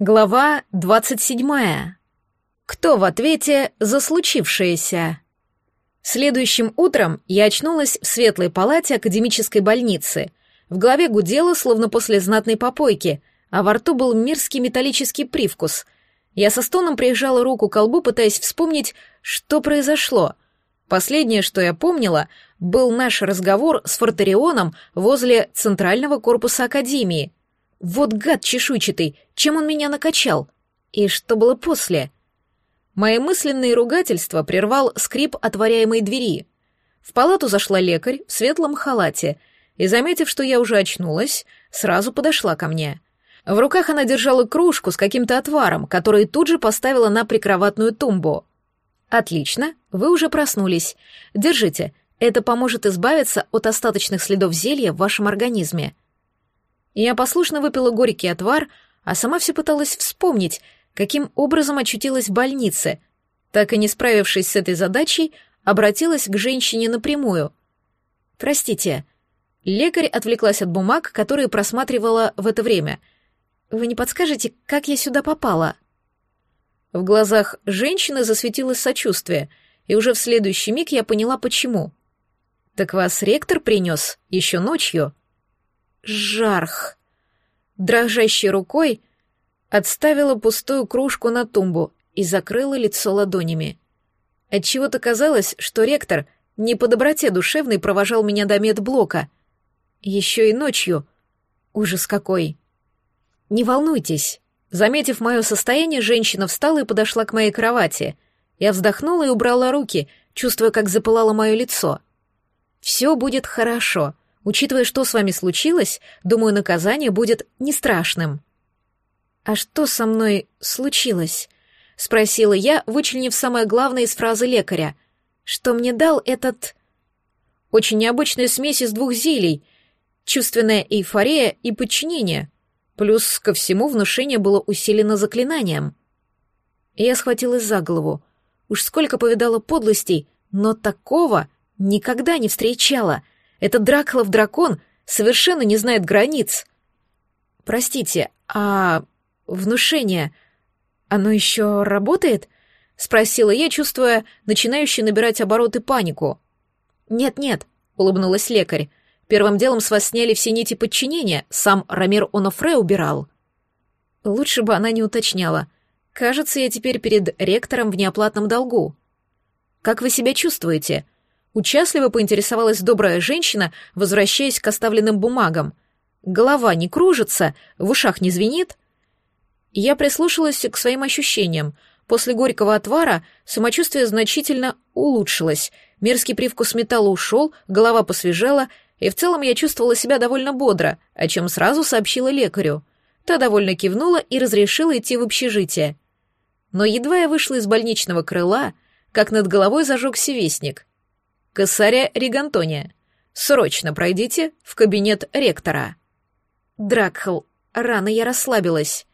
Глава двадцать седьмая. Кто в ответе за случившееся? Следующим утром я очнулась в светлой палате академической больницы. В голове гудело, словно после знатной попойки, а во рту был мерзкий металлический привкус. Я со стоном прижала руку к колбу, пытаясь вспомнить, что произошло. Последнее, что я помнила, был наш разговор с Фортерионом возле центрального корпуса Академии — вот гад чешуйчатый, чем он меня накачал? И что было после? Мои мысленные ругательства прервал скрип отворяемой двери. В палату зашла лекарь в светлом халате и, заметив, что я уже очнулась, сразу подошла ко мне. В руках она держала кружку с каким-то отваром, который тут же поставила на прикроватную тумбу. «Отлично, вы уже проснулись. Держите, это поможет избавиться от остаточных следов зелья в вашем организме». Я послушно выпила горький отвар, а сама все пыталась вспомнить, каким образом очутилась в больнице. Так и не справившись с этой задачей, обратилась к женщине напрямую. «Простите». Лекарь отвлеклась от бумаг, которые просматривала в это время. «Вы не подскажете, как я сюда попала?» В глазах женщины засветилось сочувствие, и уже в следующий миг я поняла, почему. «Так вас ректор принес еще ночью?» Жарх. Дрожащей рукой отставила пустую кружку на тумбу и закрыла лицо ладонями. Отчего-то казалось, что ректор не по доброте душевной провожал меня до медблока. Еще и ночью. Ужас какой. Не волнуйтесь. Заметив мое состояние, женщина встала и подошла к моей кровати. Я вздохнула и убрала руки, чувствуя, как запылало мое лицо. Все будет хорошо. Учитывая, что с вами случилось, думаю, наказание будет не страшным. А что со мной случилось? спросила я, вычленив самое главное из фразы лекаря. Что мне дал этот очень необычная смесь из двух зелий, чувственная эйфория и подчинение. Плюс ко всему внушение было усилено заклинанием. Я схватилась за голову. Уж сколько повидала подлостей, но такого никогда не встречала — этот Дракхлов-дракон совершенно не знает границ. Простите, а внушение, оно еще работает? Спросила я, чувствуя начинающую набирать обороты панику. Нет-нет, улыбнулась лекарь. Первым делом с вас сняли все нити подчинения, сам Рамир Онофре убирал. Лучше бы она не уточняла. Кажется, я теперь перед ректором в неоплатном долгу. Как вы себя чувствуете? — Участливо поинтересовалась добрая женщина, возвращаясь к оставленным бумагам. Голова не кружится, в ушах не звенит. Я прислушалась к своим ощущениям. После горького отвара самочувствие значительно улучшилось. Мерзкий привкус металла ушел, голова посвежела, и в целом я чувствовала себя довольно бодро, о чем сразу сообщила лекарю. Та довольно кивнула и разрешила идти в общежитие. Но едва я вышла из больничного крыла, как над головой зажегся вестник. Косаря Ригантония. Срочно пройдите в кабинет ректора. Дракхл, рано я расслабилась.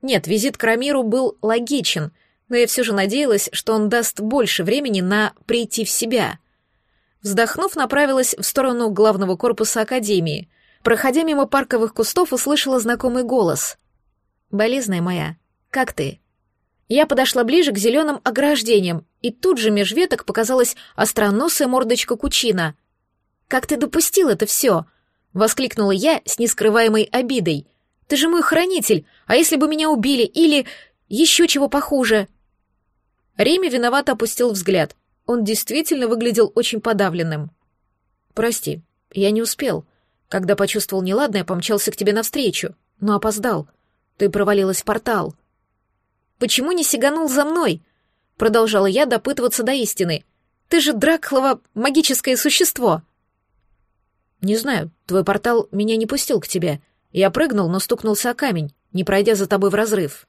Нет, визит к Рамиру был логичен, но я все же надеялась, что он даст больше времени на прийти в себя. Вздохнув, направилась в сторону главного корпуса Академии. Проходя мимо парковых кустов, услышала знакомый голос. «Болезная моя, как ты?» Я подошла ближе к зеленым ограждениям, и тут же меж веток показалась остроносая мордочка кучина. «Как ты допустил это все?» — воскликнула я с нескрываемой обидой. «Ты же мой хранитель, а если бы меня убили или еще чего похуже?» Реми виновато опустил взгляд. Он действительно выглядел очень подавленным. «Прости, я не успел. Когда почувствовал неладное, помчался к тебе навстречу, но опоздал. Ты провалилась в портал». Почему не сиганул за мной?» Продолжала я допытываться до истины. «Ты же Дракхлово магическое существо!» «Не знаю, твой портал меня не пустил к тебе. Я прыгнул, но стукнулся о камень, не пройдя за тобой в разрыв».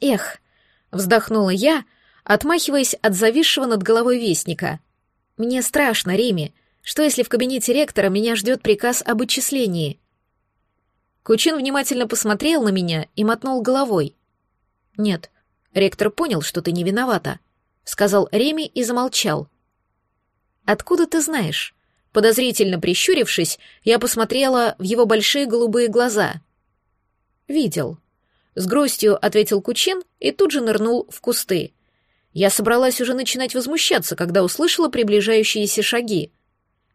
«Эх!» — вздохнула я, отмахиваясь от зависшего над головой вестника. «Мне страшно, Рими. Что, если в кабинете ректора меня ждет приказ об отчислении?» Кучин внимательно посмотрел на меня и мотнул головой. «Нет, ректор понял, что ты не виновата», — сказал Реми и замолчал. «Откуда ты знаешь?» Подозрительно прищурившись, я посмотрела в его большие голубые глаза. «Видел». С грустью ответил Кучин и тут же нырнул в кусты. Я собралась уже начинать возмущаться, когда услышала приближающиеся шаги.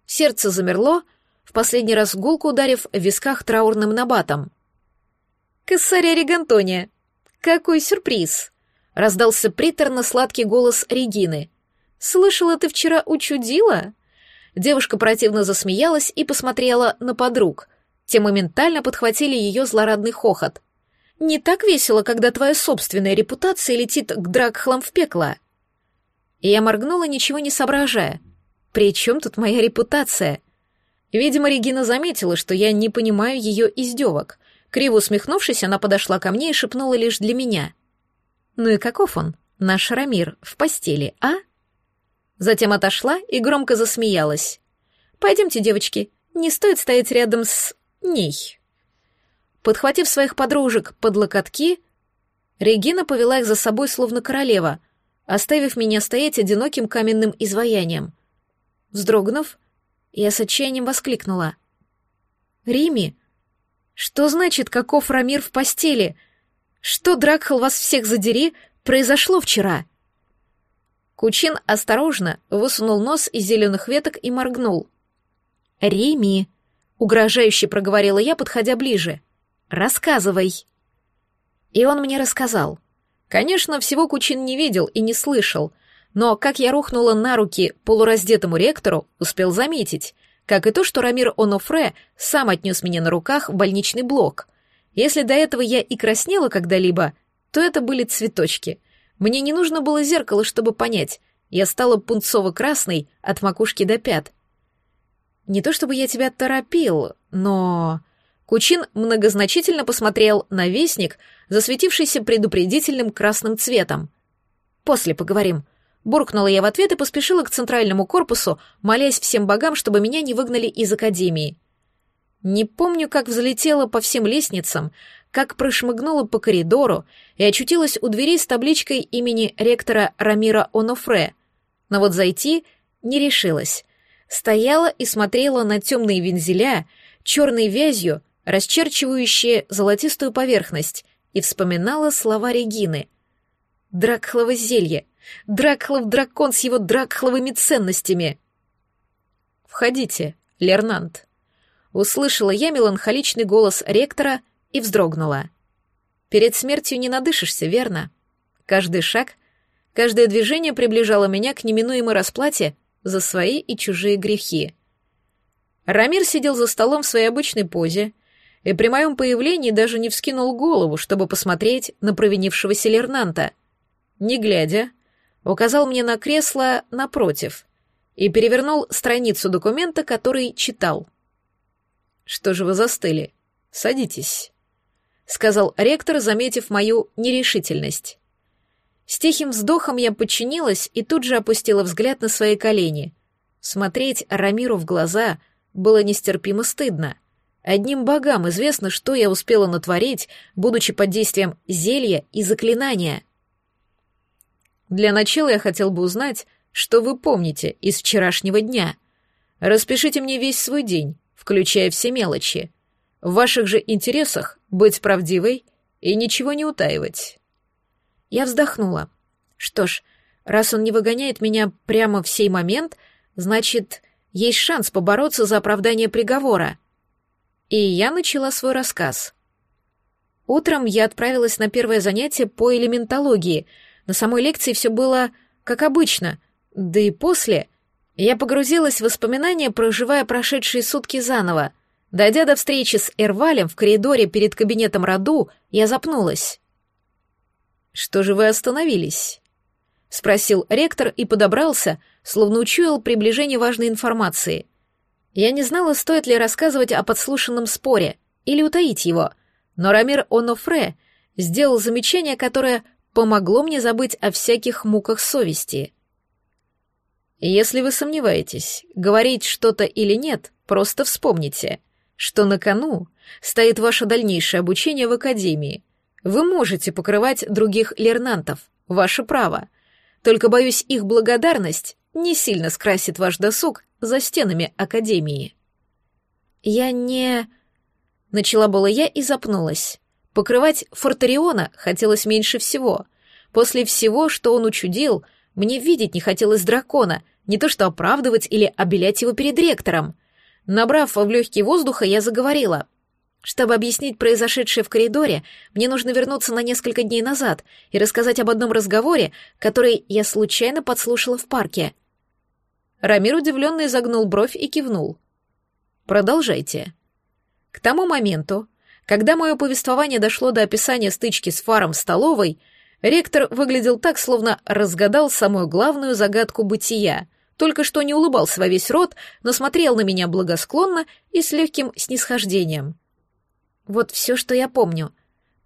Сердце замерло, в последний раз гулку ударив в висках траурным набатом. «Кассаря Регантония! Какой сюрприз!» — раздался приторно-сладкий голос Регины. «Слышала, ты вчера учудила?» Девушка противно засмеялась и посмотрела на подруг. Те моментально подхватили ее злорадный хохот. «Не так весело, когда твоя собственная репутация летит к дракхлам в пекло». Я моргнула, ничего не соображая. «При чем тут моя репутация?» Видимо, Регина заметила, что я не понимаю ее издевок. Криво усмехнувшись, она подошла ко мне и шепнула лишь для меня. «Ну и каков он, наш Рамир, в постели, а?» Затем отошла и громко засмеялась. «Пойдемте, девочки, не стоит стоять рядом с... ней». Подхватив своих подружек под локотки, Регина повела их за собой словно королева, оставив меня стоять одиноким каменным изваянием. Вздрогнув, я с отчаянием воскликнула. «Рими, что значит, каков Рамир в постели? Что, Дракхал, вас всех задери, произошло вчера?» Кучин осторожно высунул нос из зеленых веток и моргнул. «Реми!» — угрожающе проговорила я, подходя ближе. «Рассказывай!» И он мне рассказал. Конечно, всего Кучин не видел и не слышал, но как я рухнула на руки полураздетому ректору, успел заметить, как и то, что Рамир Онофре сам отнес меня на руках в больничный блок. Если до этого я и краснела когда-либо, то это были цветочки — мне не нужно было зеркало, чтобы понять. Я стала пунцово-красной от макушки до пят. Не то чтобы я тебя торопил, но... Кучин многозначительно посмотрел на вестник, засветившийся предупредительным красным цветом. «После поговорим», Буркнула я в ответ и поспешила к центральному корпусу, молясь всем богам, чтобы меня не выгнали из академии. Не помню, как взлетела по всем лестницам, как прошмыгнула по коридору и очутилась у дверей с табличкой имени ректора Рамира Онофре, но вот зайти не решилась. Стояла и смотрела на темные вензеля, черной вязью, расчерчивающие золотистую поверхность, и вспоминала слова Регины. «Дракхлово зелье! Дракхлов дракон с его дракхловыми ценностями!» «Входите, Лернант!» Услышала я меланхоличный голос ректора — и вздрогнула. Перед смертью не надышишься, верно? Каждый шаг, каждое движение приближало меня к неминуемой расплате за свои и чужие грехи. Рамир сидел за столом в своей обычной позе и при моем появлении даже не вскинул голову, чтобы посмотреть на провинившегося Лернанта. Не глядя, указал мне на кресло напротив и перевернул страницу документа, который читал. «Что же вы застыли? Садитесь». — сказал ректор, заметив мою нерешительность. С тихим вздохом я подчинилась и тут же опустила взгляд на свои колени. Смотреть Рамиру в глаза было нестерпимо стыдно. Одним богам известно, что я успела натворить, будучи под действием зелья и заклинания. Для начала я хотел бы узнать, что вы помните из вчерашнего дня. Распишите мне весь свой день, включая все мелочи. В ваших же интересах быть правдивой и ничего не утаивать. Я вздохнула. Что ж, раз он не выгоняет меня прямо в сей момент, значит, есть шанс побороться за оправдание приговора. И я начала свой рассказ. Утром я отправилась на первое занятие по элементологии. На самой лекции все было как обычно, да и после я погрузилась в воспоминания, проживая прошедшие сутки заново — Дойдя до встречи с Эрвалем в коридоре перед кабинетом Раду, я запнулась. «Что же вы остановились?» — спросил ректор и подобрался, словно учуял приближение важной информации. Я не знала, стоит ли рассказывать о подслушанном споре или утаить его, но Рамир Онофре сделал замечание, которое помогло мне забыть о всяких муках совести. «Если вы сомневаетесь, говорить что-то или нет, просто вспомните», что на кону стоит ваше дальнейшее обучение в академии. Вы можете покрывать других лернантов, ваше право. Только, боюсь, их благодарность не сильно скрасит ваш досуг за стенами академии. Я не... Начала была я и запнулась. Покрывать Фортариона хотелось меньше всего. После всего, что он учудил, мне видеть не хотелось дракона, не то что оправдывать или обелять его перед ректором. Набрав в легкие воздуха, я заговорила. Чтобы объяснить произошедшее в коридоре, мне нужно вернуться на несколько дней назад и рассказать об одном разговоре, который я случайно подслушала в парке. Рамир удивленно изогнул бровь и кивнул. «Продолжайте». К тому моменту, когда мое повествование дошло до описания стычки с Фаром в столовой, ректор выглядел так, словно разгадал самую главную загадку бытия, только что не улыбался во весь рот, но смотрел на меня благосклонно и с легким снисхождением. Вот все, что я помню.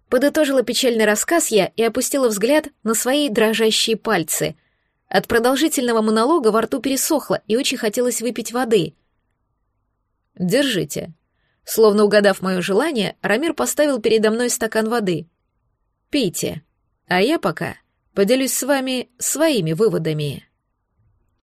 Подытожила печальный рассказ я и опустила взгляд на свои дрожащие пальцы. От продолжительного монолога во рту пересохло и очень хотелось выпить воды. «Держите», Словно угадав мое желание, Рамир поставил передо мной стакан воды. «Пейте, а я пока поделюсь с вами своими выводами».